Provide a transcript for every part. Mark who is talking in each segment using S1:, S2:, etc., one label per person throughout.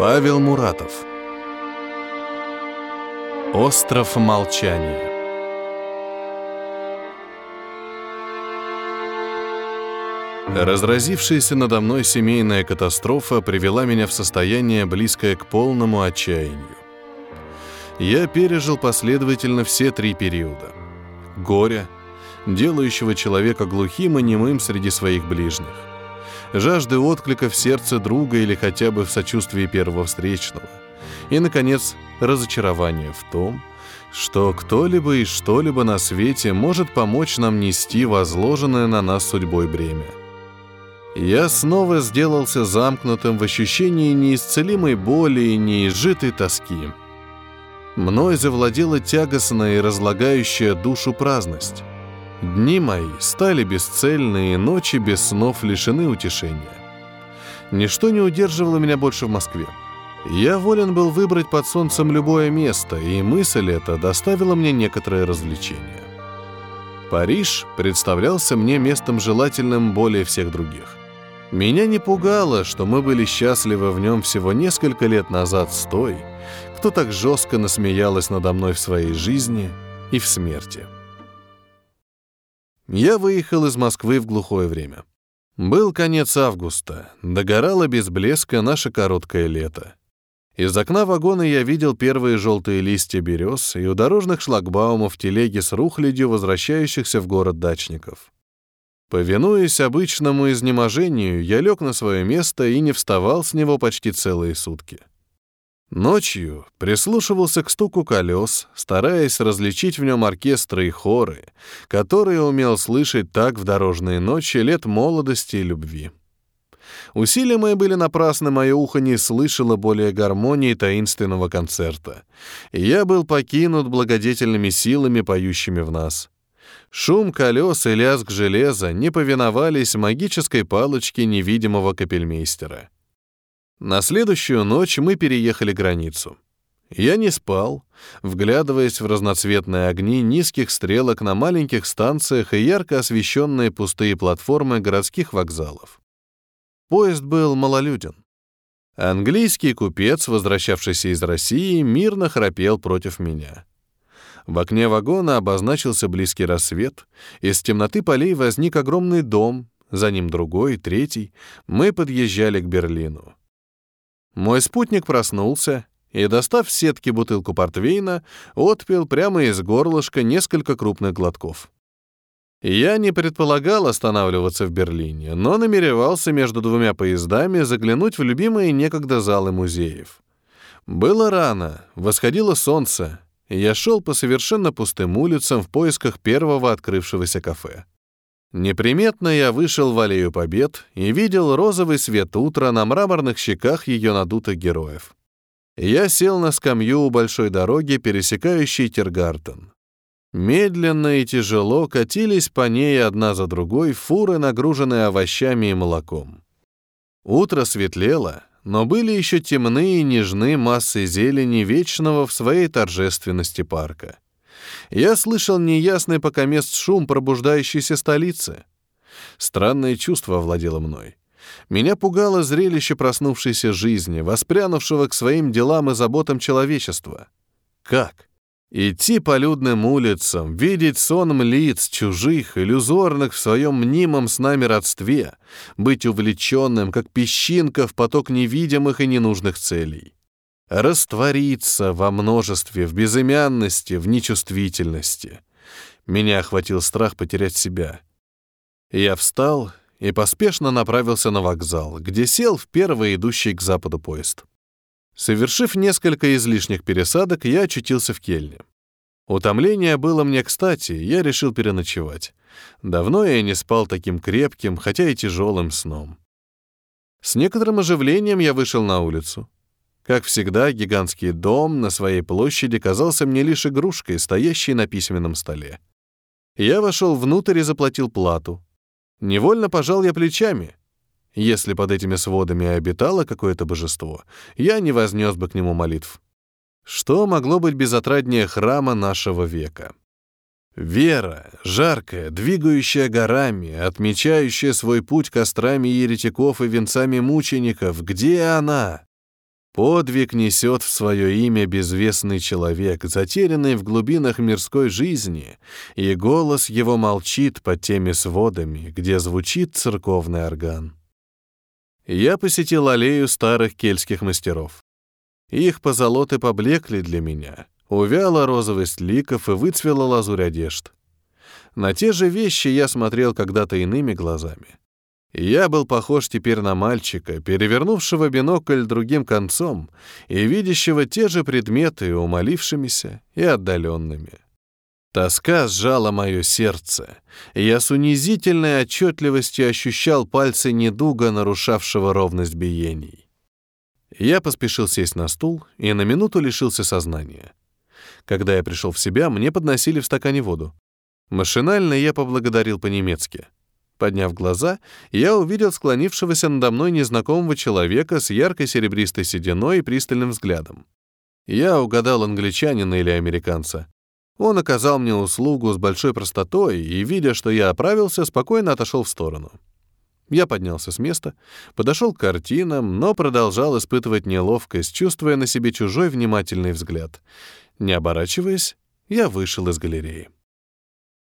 S1: Павел Муратов Остров молчания Разразившаяся надо мной семейная катастрофа привела меня в состояние, близкое к полному отчаянию. Я пережил последовательно все три периода. Горе, делающего человека глухим и немым среди своих ближних. Жажды отклика в сердце друга или хотя бы в сочувствии первого встречного. И, наконец, разочарование в том, что кто-либо и что-либо на свете может помочь нам нести возложенное на нас судьбой бремя. Я снова сделался замкнутым в ощущении неисцелимой боли и неизжитой тоски. Мной завладела тягостная и разлагающая душу праздность. Дни мои стали бесцельные, ночи без снов лишены утешения. Ничто не удерживало меня больше в Москве. Я волен был выбрать под солнцем любое место, и мысль эта доставила мне некоторое развлечение. Париж представлялся мне местом желательным более всех других. Меня не пугало, что мы были счастливы в нем всего несколько лет назад с той, кто так жестко насмеялась надо мной в своей жизни и в смерти. Я выехал из Москвы в глухое время. Был конец августа, догорало без блеска наше короткое лето. Из окна вагона я видел первые желтые листья берез и у дорожных шлагбаумов телеги с рухлядью возвращающихся в город дачников. Повинуясь обычному изнеможению, я лег на свое место и не вставал с него почти целые сутки. Ночью прислушивался к стуку колес, стараясь различить в нем оркестры и хоры, которые умел слышать так в дорожные ночи лет молодости и любви. Усилия мои были напрасны, мое ухо не слышало более гармонии таинственного концерта, и я был покинут благодетельными силами, поющими в нас — Шум колес и лязг железа не повиновались магической палочке невидимого капельмейстера. На следующую ночь мы переехали границу. Я не спал, вглядываясь в разноцветные огни низких стрелок на маленьких станциях и ярко освещенные пустые платформы городских вокзалов. Поезд был малолюден. Английский купец, возвращавшийся из России, мирно храпел против меня. В окне вагона обозначился близкий рассвет. Из темноты полей возник огромный дом, за ним другой, третий. Мы подъезжали к Берлину. Мой спутник проснулся и, достав с сетки бутылку портвейна, отпил прямо из горлышка несколько крупных глотков. Я не предполагал останавливаться в Берлине, но намеревался между двумя поездами заглянуть в любимые некогда залы музеев. Было рано, восходило солнце, я шел по совершенно пустым улицам в поисках первого открывшегося кафе. Неприметно я вышел в аллею побед и видел розовый свет утра на мраморных щеках ее надутых героев. Я сел на скамью у большой дороги, пересекающей Тергартен. Медленно и тяжело катились по ней одна за другой фуры, нагруженные овощами и молоком. Утро светлело, но были еще темны и нежны массы зелени вечного в своей торжественности парка. Я слышал неясный пока мест шум пробуждающейся столицы. Странное чувство овладело мной. Меня пугало зрелище проснувшейся жизни, воспрянувшего к своим делам и заботам человечества. Как? Идти по людным улицам, видеть соном лиц чужих, иллюзорных в своем мнимом с нами родстве, быть увлеченным, как песчинка в поток невидимых и ненужных целей. Раствориться во множестве, в безымянности, в нечувствительности. Меня охватил страх потерять себя. Я встал и поспешно направился на вокзал, где сел в первый идущий к западу поезд. Совершив несколько излишних пересадок, я очутился в Кельне. Утомление было мне кстати, я решил переночевать. Давно я не спал таким крепким, хотя и тяжелым сном. С некоторым оживлением я вышел на улицу. Как всегда, гигантский дом на своей площади казался мне лишь игрушкой, стоящей на письменном столе. Я вошел внутрь и заплатил плату. Невольно пожал я плечами. Если под этими сводами обитало какое-то божество, я не вознес бы к нему молитв. Что могло быть безотраднее храма нашего века? Вера, жаркая, двигающая горами, отмечающая свой путь кострами еретиков и венцами мучеников, где она? Подвиг несет в свое имя безвестный человек, затерянный в глубинах мирской жизни, и голос его молчит под теми сводами, где звучит церковный орган. Я посетил аллею старых кельтских мастеров. Их позолоты поблекли для меня, увяла розовость ликов и выцвела лазурь одежд. На те же вещи я смотрел когда-то иными глазами. Я был похож теперь на мальчика, перевернувшего бинокль другим концом и видящего те же предметы умолившимися и отдаленными. Тоска сжала мое сердце, я с унизительной отчетливостью ощущал пальцы недуга, нарушавшего ровность биений. Я поспешил сесть на стул и на минуту лишился сознания. Когда я пришел в себя, мне подносили в стакане воду. Машинально я поблагодарил по-немецки — Подняв глаза, я увидел склонившегося надо мной незнакомого человека с яркой серебристой сединой и пристальным взглядом. Я угадал англичанина или американца. Он оказал мне услугу с большой простотой и, видя, что я оправился, спокойно отошел в сторону. Я поднялся с места, подошел к картинам, но продолжал испытывать неловкость, чувствуя на себе чужой внимательный взгляд. Не оборачиваясь, я вышел из галереи.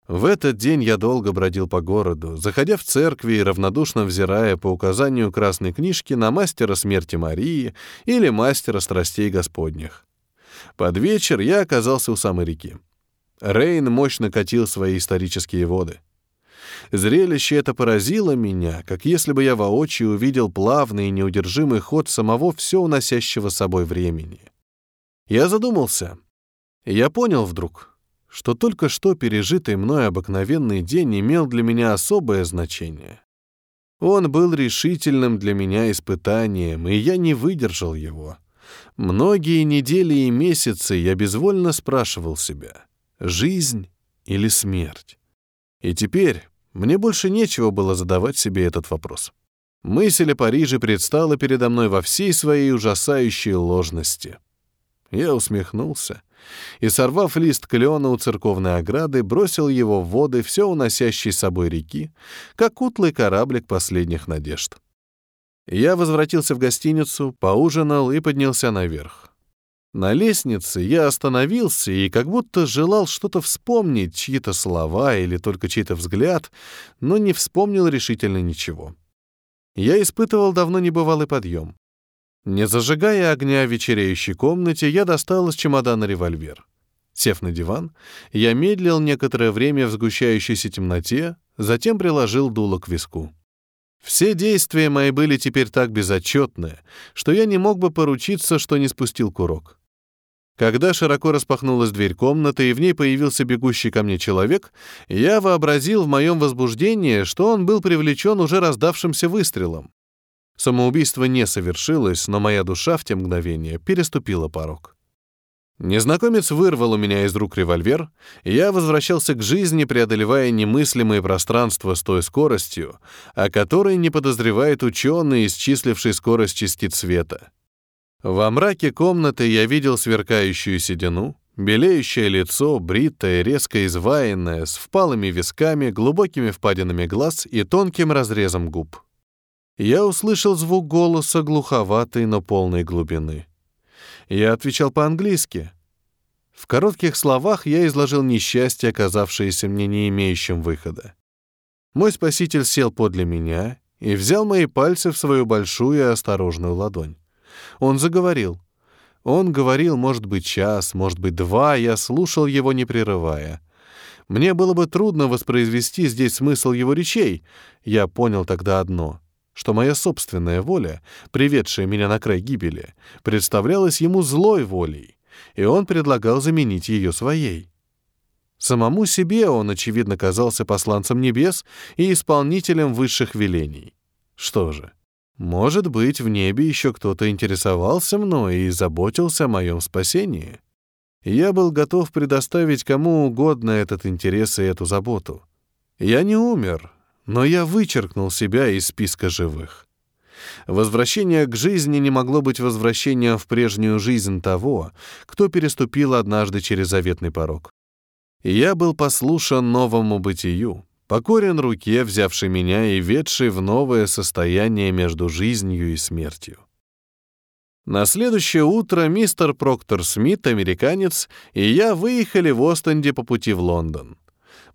S1: В этот день я долго бродил по городу, заходя в церкви и равнодушно взирая по указанию красной книжки на мастера смерти Марии или мастера страстей Господних. Под вечер я оказался у самой реки. Рейн мощно катил свои исторические воды. Зрелище это поразило меня, как если бы я воочию увидел плавный и неудержимый ход самого все уносящего собой времени. Я задумался. Я понял вдруг, что только что пережитый мной обыкновенный день имел для меня особое значение. Он был решительным для меня испытанием, и я не выдержал его. Многие недели и месяцы я безвольно спрашивал себя, жизнь или смерть? И теперь мне больше нечего было задавать себе этот вопрос. Мысль о Париже предстала передо мной во всей своей ужасающей ложности. Я усмехнулся и, сорвав лист клена у церковной ограды, бросил его в воды все уносящей собой реки, как утлый кораблик последних надежд. Я возвратился в гостиницу, поужинал и поднялся наверх. На лестнице я остановился и как будто желал что-то вспомнить, чьи-то слова или только чей-то взгляд, но не вспомнил решительно ничего. Я испытывал давно небывалый подъем. Не зажигая огня в вечереющей комнате, я достал из чемодана револьвер. Сев на диван, я медлил некоторое время в сгущающейся темноте, затем приложил дуло к виску. Все действия мои были теперь так безотчетны, что я не мог бы поручиться, что не спустил курок. Когда широко распахнулась дверь комнаты и в ней появился бегущий ко мне человек, я вообразил в моем возбуждении, что он был привлечен уже раздавшимся выстрелом. Самоубийство не совершилось, но моя душа в те мгновения переступила порог. Незнакомец вырвал у меня из рук револьвер, и я возвращался к жизни, преодолевая немыслимые пространства с той скоростью, о которой не подозревает ученый, исчисливший скорость частиц света. Во мраке комнаты я видел сверкающую седину, белеющее лицо, бритое, резко изваянное, с впалыми висками, глубокими впадинами глаз и тонким разрезом губ я услышал звук голоса глуховатой, но полной глубины. Я отвечал по-английски. В коротких словах я изложил несчастье, оказавшееся мне не имеющим выхода. Мой спаситель сел подле меня и взял мои пальцы в свою большую и осторожную ладонь. Он заговорил. Он говорил, может быть, час, может быть, два, я слушал его, не прерывая. Мне было бы трудно воспроизвести здесь смысл его речей. Я понял тогда одно — что моя собственная воля, приведшая меня на край гибели, представлялась ему злой волей, и он предлагал заменить ее своей. Самому себе он, очевидно, казался посланцем небес и исполнителем высших велений. Что же, может быть, в небе еще кто-то интересовался мной и заботился о моем спасении. Я был готов предоставить кому угодно этот интерес и эту заботу. Я не умер, но я вычеркнул себя из списка живых. Возвращение к жизни не могло быть возвращением в прежнюю жизнь того, кто переступил однажды через заветный порог. Я был послушан новому бытию, покорен руке, взявшей меня и ведшей в новое состояние между жизнью и смертью. На следующее утро мистер Проктор Смит, американец, и я выехали в Остенде по пути в Лондон.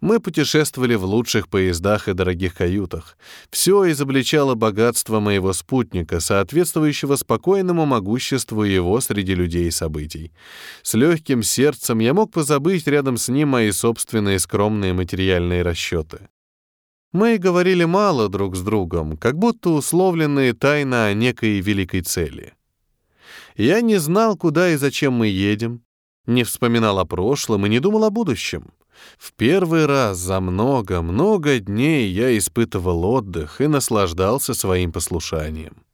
S1: Мы путешествовали в лучших поездах и дорогих каютах. Все изобличало богатство моего спутника, соответствующего спокойному могуществу его среди людей и событий. С легким сердцем я мог позабыть рядом с ним мои собственные скромные материальные расчеты. Мы говорили мало друг с другом, как будто условленные тайно о некой великой цели. Я не знал, куда и зачем мы едем, не вспоминал о прошлом и не думал о будущем. В первый раз за много-много дней я испытывал отдых и наслаждался своим послушанием.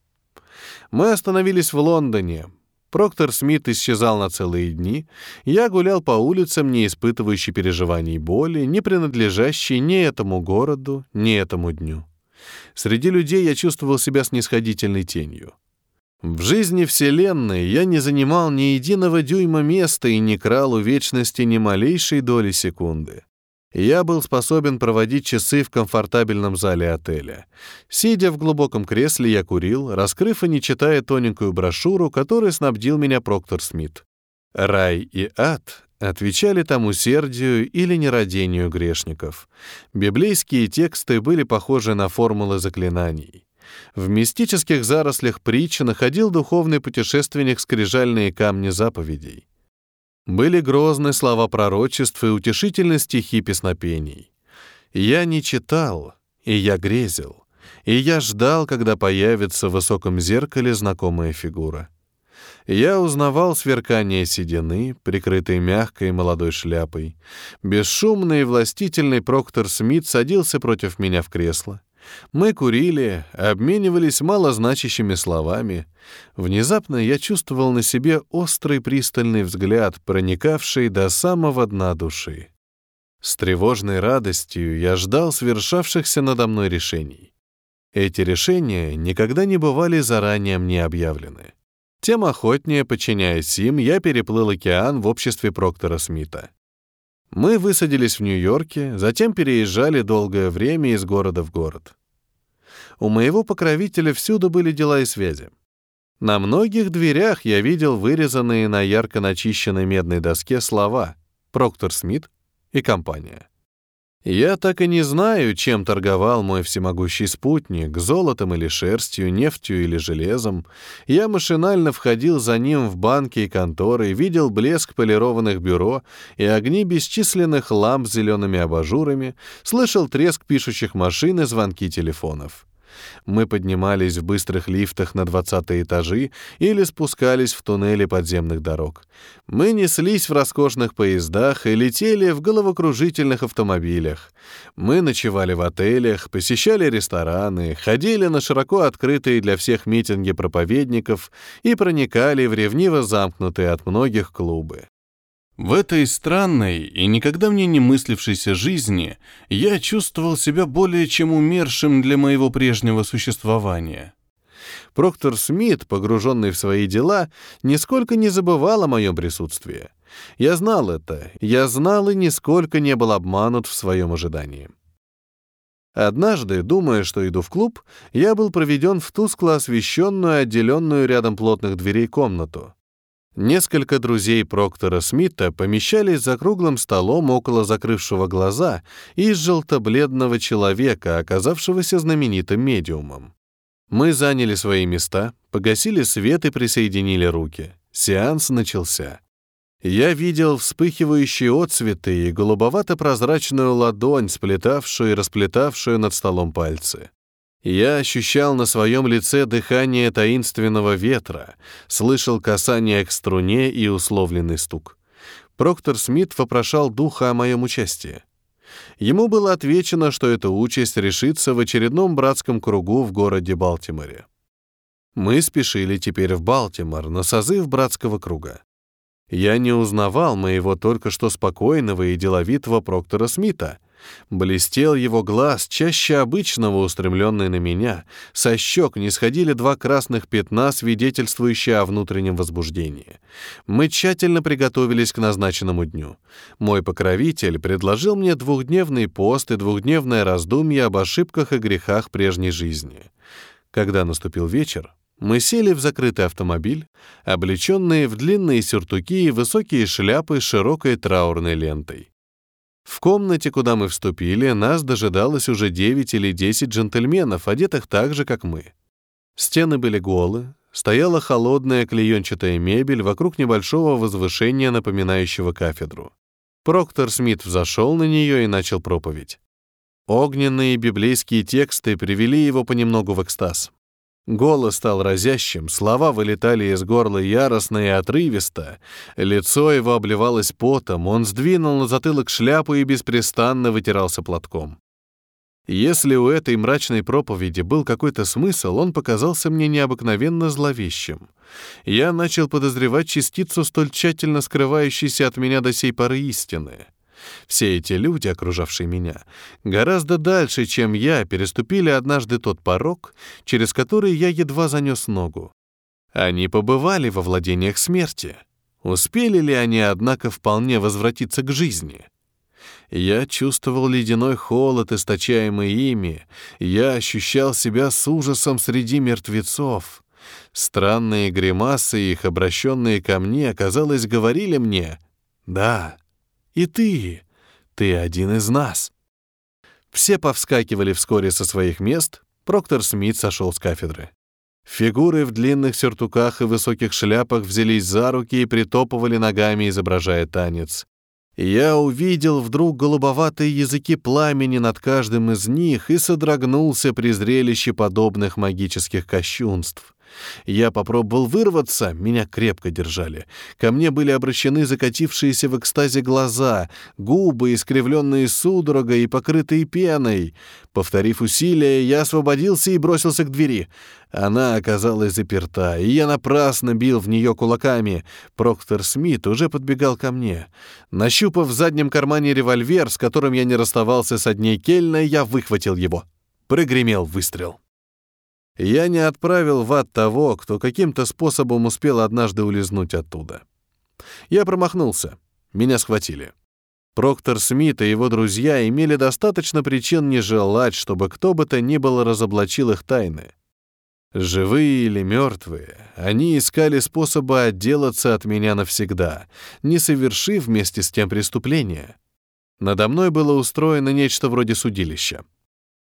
S1: Мы остановились в Лондоне. Проктор Смит исчезал на целые дни. Я гулял по улицам, не испытывающий переживаний боли, не принадлежащий ни этому городу, ни этому дню. Среди людей я чувствовал себя снисходительной тенью. В жизни Вселенной я не занимал ни единого дюйма места и не крал у вечности ни малейшей доли секунды. Я был способен проводить часы в комфортабельном зале отеля. Сидя в глубоком кресле, я курил, раскрыв и не читая тоненькую брошюру, которой снабдил меня Проктор Смит. «Рай и ад» отвечали тому усердию или нерадению грешников. Библейские тексты были похожи на формулы заклинаний. В мистических зарослях притчи находил духовный путешественник скрижальные камни заповедей. Были грозные слова пророчеств и утешительные стихи песнопений. Я не читал, и я грезил, и я ждал, когда появится в высоком зеркале знакомая фигура. Я узнавал сверкание седины, прикрытой мягкой молодой шляпой. Бесшумный и властительный Проктор Смит садился против меня в кресло. Мы курили, обменивались малозначащими словами. Внезапно я чувствовал на себе острый пристальный взгляд, проникавший до самого дна души. С тревожной радостью я ждал свершавшихся надо мной решений. Эти решения никогда не бывали заранее мне объявлены. Тем охотнее, подчиняясь им, я переплыл океан в обществе Проктора Смита. Мы высадились в Нью-Йорке, затем переезжали долгое время из города в город. У моего покровителя всюду были дела и связи. На многих дверях я видел вырезанные на ярко начищенной медной доске слова «Проктор Смит» и «Компания». Я так и не знаю, чем торговал мой всемогущий спутник, золотом или шерстью, нефтью или железом. Я машинально входил за ним в банки и конторы, видел блеск полированных бюро и огни бесчисленных ламп с зелеными абажурами, слышал треск пишущих машин и звонки телефонов. Мы поднимались в быстрых лифтах на 20 этажи или спускались в туннели подземных дорог. Мы неслись в роскошных поездах и летели в головокружительных автомобилях. Мы ночевали в отелях, посещали рестораны, ходили на широко открытые для всех митинги проповедников и проникали в ревниво замкнутые от многих клубы. В этой странной и никогда мне не мыслившейся жизни я чувствовал себя более чем умершим для моего прежнего существования. Проктор Смит, погруженный в свои дела, нисколько не забывал о моем присутствии. Я знал это, я знал и нисколько не был обманут в своем ожидании. Однажды, думая, что иду в клуб, я был проведен в тускло освещенную, отделенную рядом плотных дверей комнату. Несколько друзей Проктора Смита помещались за круглым столом около закрывшего глаза и желто-бледного человека, оказавшегося знаменитым медиумом. Мы заняли свои места, погасили свет и присоединили руки. Сеанс начался. Я видел вспыхивающие отцветы и голубовато-прозрачную ладонь, сплетавшую и расплетавшую над столом пальцы. Я ощущал на своем лице дыхание таинственного ветра, слышал касание к струне и условленный стук. Проктор Смит вопрошал духа о моем участии. Ему было отвечено, что эта участь решится в очередном братском кругу в городе Балтиморе. Мы спешили теперь в Балтимор на созыв братского круга. Я не узнавал моего только что спокойного и деловитого Проктора Смита — Блестел его глаз, чаще обычного устремленный на меня. Со щек не сходили два красных пятна, свидетельствующие о внутреннем возбуждении. Мы тщательно приготовились к назначенному дню. Мой покровитель предложил мне двухдневный пост и двухдневное раздумье об ошибках и грехах прежней жизни. Когда наступил вечер, Мы сели в закрытый автомобиль, облеченные в длинные сюртуки и высокие шляпы с широкой траурной лентой. В комнате, куда мы вступили, нас дожидалось уже 9 или 10 джентльменов, одетых так же, как мы. Стены были голы, стояла холодная клеенчатая мебель вокруг небольшого возвышения, напоминающего кафедру. Проктор Смит взошел на нее и начал проповедь. Огненные библейские тексты привели его понемногу в экстаз. Голос стал разящим, слова вылетали из горла яростно и отрывисто, лицо его обливалось потом, он сдвинул на затылок шляпу и беспрестанно вытирался платком. Если у этой мрачной проповеди был какой-то смысл, он показался мне необыкновенно зловещим. Я начал подозревать частицу столь тщательно скрывающейся от меня до сей поры истины. Все эти люди, окружавшие меня, гораздо дальше, чем я, переступили однажды тот порог, через который я едва занес ногу. Они побывали во владениях смерти. Успели ли они, однако, вполне возвратиться к жизни? Я чувствовал ледяной холод, источаемый ими. Я ощущал себя с ужасом среди мертвецов. Странные гримасы их, обращенные ко мне, казалось, говорили мне «Да, и ты, ты один из нас». Все повскакивали вскоре со своих мест, Проктор Смит сошел с кафедры. Фигуры в длинных сюртуках и высоких шляпах взялись за руки и притопывали ногами, изображая танец. Я увидел вдруг голубоватые языки пламени над каждым из них и содрогнулся при зрелище подобных магических кощунств. Я попробовал вырваться, меня крепко держали. Ко мне были обращены закатившиеся в экстазе глаза, губы, искривленные судорогой и покрытые пеной. Повторив усилия, я освободился и бросился к двери. Она оказалась заперта, и я напрасно бил в нее кулаками. Проктор Смит уже подбегал ко мне. Нащупав в заднем кармане револьвер, с которым я не расставался с одней Кельна, я выхватил его. Прогремел выстрел. Я не отправил в ад того, кто каким-то способом успел однажды улизнуть оттуда. Я промахнулся. Меня схватили. Проктор Смит и его друзья имели достаточно причин не желать, чтобы кто бы то ни было разоблачил их тайны. Живые или мертвые, они искали способа отделаться от меня навсегда, не совершив вместе с тем преступления. Надо мной было устроено нечто вроде судилища.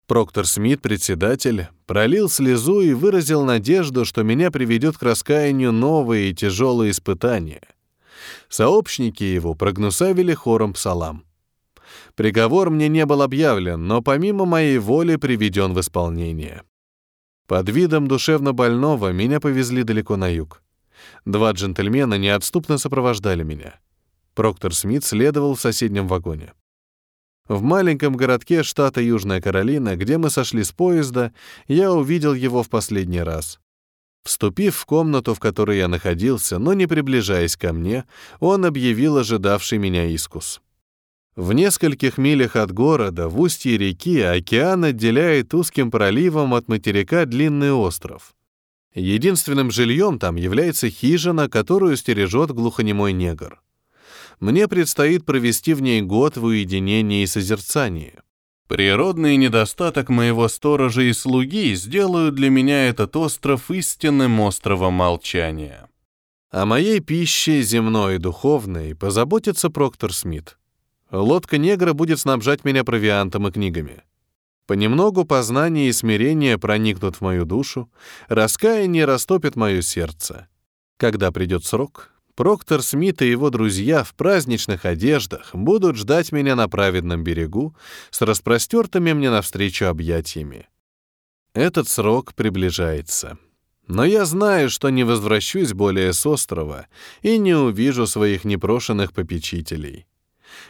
S1: Проктор Смит, председатель, пролил слезу и выразил надежду, что меня приведет к раскаянию новые и тяжелые испытания. Сообщники его прогнусавили хором псалам. Приговор мне не был объявлен, но помимо моей воли приведен в исполнение. Под видом душевно больного меня повезли далеко на юг. Два джентльмена неотступно сопровождали меня. Проктор Смит следовал в соседнем вагоне. В маленьком городке штата Южная Каролина, где мы сошли с поезда, я увидел его в последний раз. Вступив в комнату, в которой я находился, но не приближаясь ко мне, он объявил ожидавший меня искус. В нескольких милях от города, в устье реки, океан отделяет узким проливом от материка длинный остров. Единственным жильем там является хижина, которую стережет глухонемой негр мне предстоит провести в ней год в уединении и созерцании. Природный недостаток моего сторожа и слуги сделают для меня этот остров истинным островом молчания. О моей пище, земной и духовной, позаботится Проктор Смит. Лодка негра будет снабжать меня провиантом и книгами. Понемногу познание и смирение проникнут в мою душу, раскаяние растопит мое сердце. Когда придет срок, Проктор Смит и его друзья в праздничных одеждах будут ждать меня на праведном берегу с распростертыми мне навстречу объятиями. Этот срок приближается. Но я знаю, что не возвращусь более с острова и не увижу своих непрошенных попечителей.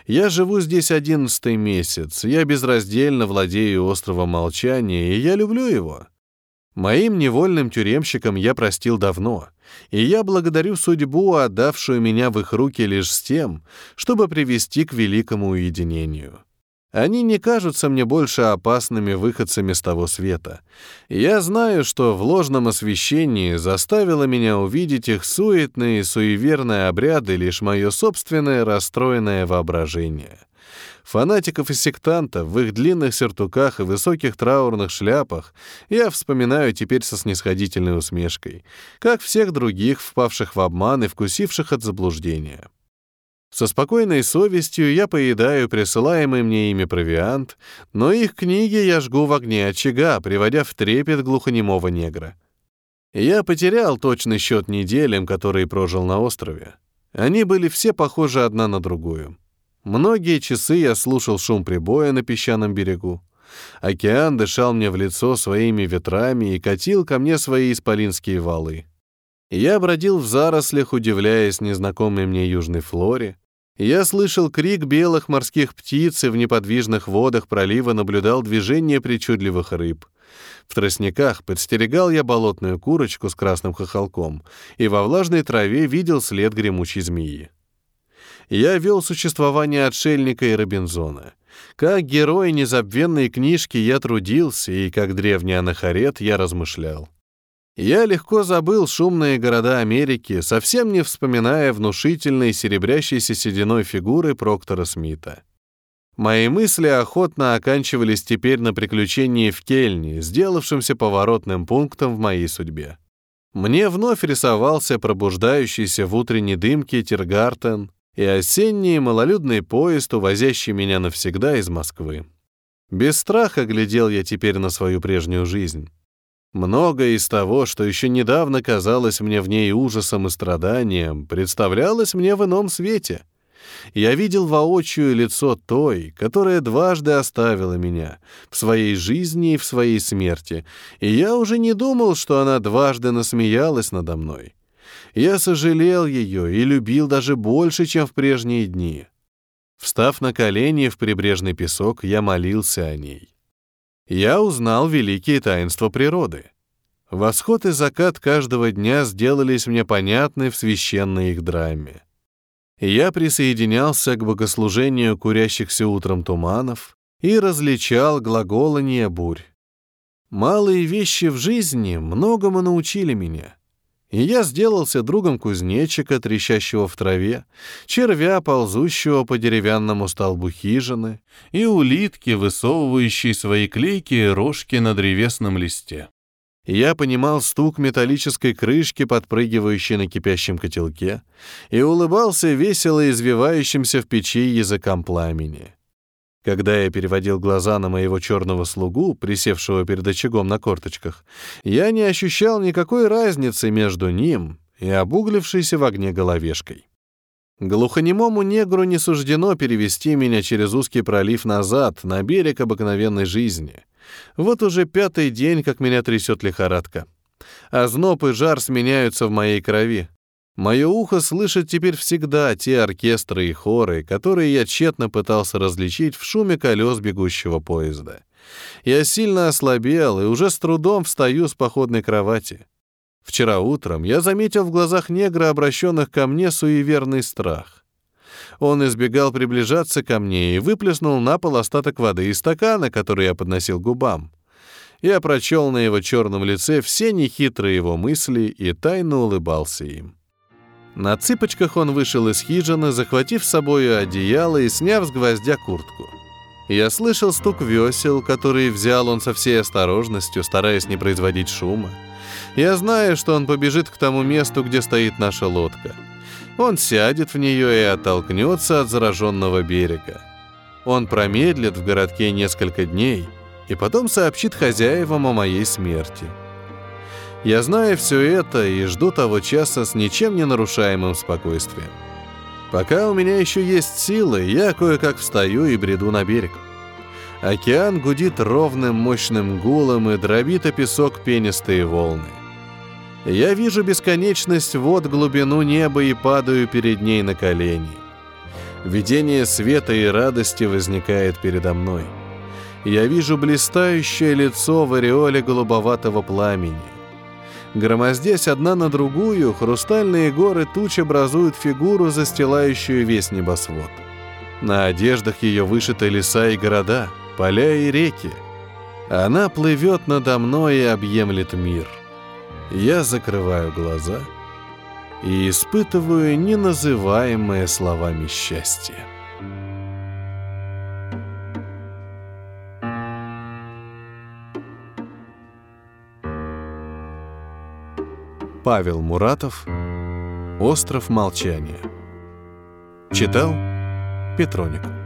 S1: Я живу здесь одиннадцатый месяц, я безраздельно владею островом молчания, и я люблю его. Моим невольным тюремщикам я простил давно, и я благодарю судьбу, отдавшую меня в их руки лишь с тем, чтобы привести к великому уединению. Они не кажутся мне больше опасными выходцами с того света. Я знаю, что в ложном освещении заставило меня увидеть их суетные и суеверные обряды лишь мое собственное расстроенное воображение. Фанатиков и сектантов в их длинных сюртуках и высоких траурных шляпах я вспоминаю теперь со снисходительной усмешкой, как всех других, впавших в обман и вкусивших от заблуждения. Со спокойной совестью я поедаю присылаемый мне ими провиант, но их книги я жгу в огне очага, приводя в трепет глухонемого негра. Я потерял точный счет неделям, которые прожил на острове. Они были все похожи одна на другую. Многие часы я слушал шум прибоя на песчаном берегу. Океан дышал мне в лицо своими ветрами и катил ко мне свои исполинские валы. Я бродил в зарослях, удивляясь незнакомой мне южной флоре. Я слышал крик белых морских птиц и в неподвижных водах пролива наблюдал движение причудливых рыб. В тростниках подстерегал я болотную курочку с красным хохолком и во влажной траве видел след гремучей змеи я вел существование отшельника и Робинзона. Как герой незабвенной книжки я трудился, и как древний анахарет я размышлял. Я легко забыл шумные города Америки, совсем не вспоминая внушительной серебрящейся сединой фигуры Проктора Смита. Мои мысли охотно оканчивались теперь на приключении в Кельне, сделавшемся поворотным пунктом в моей судьбе. Мне вновь рисовался пробуждающийся в утренней дымке Тиргартен, и осенний малолюдный поезд, увозящий меня навсегда из Москвы. Без страха глядел я теперь на свою прежнюю жизнь. Многое из того, что еще недавно казалось мне в ней ужасом и страданием, представлялось мне в ином свете. Я видел воочию лицо той, которая дважды оставила меня в своей жизни и в своей смерти, и я уже не думал, что она дважды насмеялась надо мной. Я сожалел ее и любил даже больше, чем в прежние дни. Встав на колени в прибрежный песок, я молился о ней. Я узнал великие таинства природы. Восход и закат каждого дня сделались мне понятны в священной их драме. Я присоединялся к богослужению курящихся утром туманов и различал глаголание бурь. Малые вещи в жизни многому научили меня и я сделался другом кузнечика, трещащего в траве, червя, ползущего по деревянному столбу хижины, и улитки, высовывающей свои клейкие рожки на древесном листе. Я понимал стук металлической крышки, подпрыгивающей на кипящем котелке, и улыбался весело извивающимся в печи языкам пламени. Когда я переводил глаза на моего черного слугу, присевшего перед очагом на корточках, я не ощущал никакой разницы между ним и обуглившейся в огне головешкой. Глухонемому негру не суждено перевести меня через узкий пролив назад, на берег обыкновенной жизни. Вот уже пятый день, как меня трясет лихорадка. А зноб и жар сменяются в моей крови. Мое ухо слышит теперь всегда те оркестры и хоры, которые я тщетно пытался различить в шуме колес бегущего поезда. Я сильно ослабел и уже с трудом встаю с походной кровати. Вчера утром я заметил в глазах негра, обращенных ко мне, суеверный страх. Он избегал приближаться ко мне и выплеснул на пол остаток воды из стакана, который я подносил губам. Я прочел на его черном лице все нехитрые его мысли и тайно улыбался им. На цыпочках он вышел из хижины, захватив с собой одеяло и сняв с гвоздя куртку. Я слышал стук весел, который взял он со всей осторожностью, стараясь не производить шума. Я знаю, что он побежит к тому месту, где стоит наша лодка. Он сядет в нее и оттолкнется от зараженного берега. Он промедлит в городке несколько дней и потом сообщит хозяевам о моей смерти. Я знаю все это и жду того часа с ничем не нарушаемым спокойствием. Пока у меня еще есть силы, я кое-как встаю и бреду на берег. Океан гудит ровным мощным гулом и дробит о песок пенистые волны. Я вижу бесконечность вод, глубину неба и падаю перед ней на колени. Видение света и радости возникает передо мной. Я вижу блистающее лицо в ореоле голубоватого пламени. Громоздясь одна на другую, хрустальные горы туч образуют фигуру, застилающую весь небосвод. На одеждах ее вышиты леса и города, поля и реки. Она плывет надо мной и объемлет мир. Я закрываю глаза и испытываю неназываемое словами счастье. Павел Муратов «Остров молчания». Читал Петроник.